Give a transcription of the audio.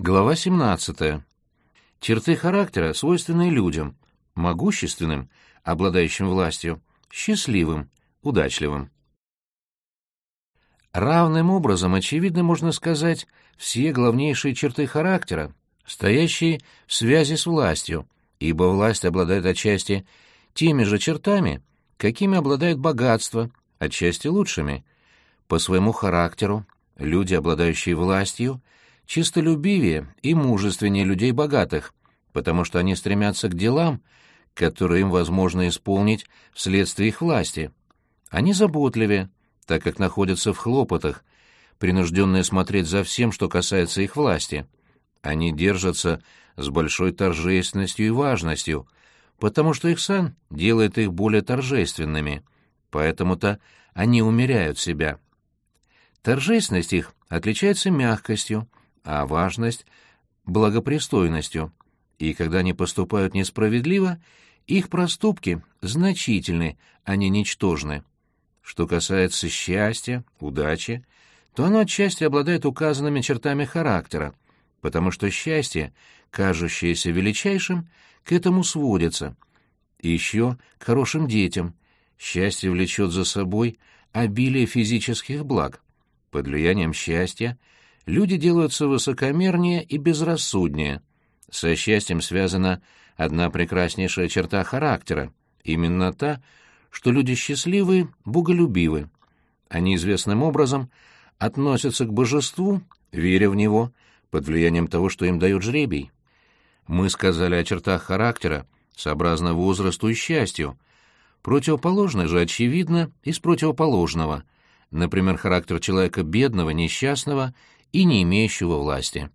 Глава 17. Черты характера, свойственные людям, могущественным, обладающим властью, счастливым, удачливым. Равным образом, очевидно, можно сказать, все главнейшие черты характера, стоящие в связи с властью, ибо власть обладает отчасти теми же чертами, какими обладает богатство, отчасти лучшими. По своему характеру люди, обладающие властью, чистолюбивее и мужественнее людей богатых, потому что они стремятся к делам, которые им возможно исполнить вследствие их власти. Они заботливее, так как находятся в хлопотах, принужденные смотреть за всем, что касается их власти. Они держатся с большой торжественностью и важностью, потому что их сан делает их более торжественными, поэтому-то они умеряют себя. Торжественность их отличается мягкостью, а важность — благопристойностью, и когда они поступают несправедливо, их проступки значительны, а не ничтожны. Что касается счастья, удачи, то оно отчасти обладает указанными чертами характера, потому что счастье, кажущееся величайшим, к этому сводится. И еще к хорошим детям. Счастье влечет за собой обилие физических благ. Под влиянием счастья люди делаются высокомернее и безрассуднее. Со счастьем связана одна прекраснейшая черта характера, именно та, что люди счастливы, боголюбивы. Они известным образом относятся к божеству, веря в него, под влиянием того, что им дает жребий. Мы сказали о чертах характера, сообразно возрасту и счастью. Противоположное же очевидно из противоположного, например, характер человека бедного, несчастного и не имеющего власти.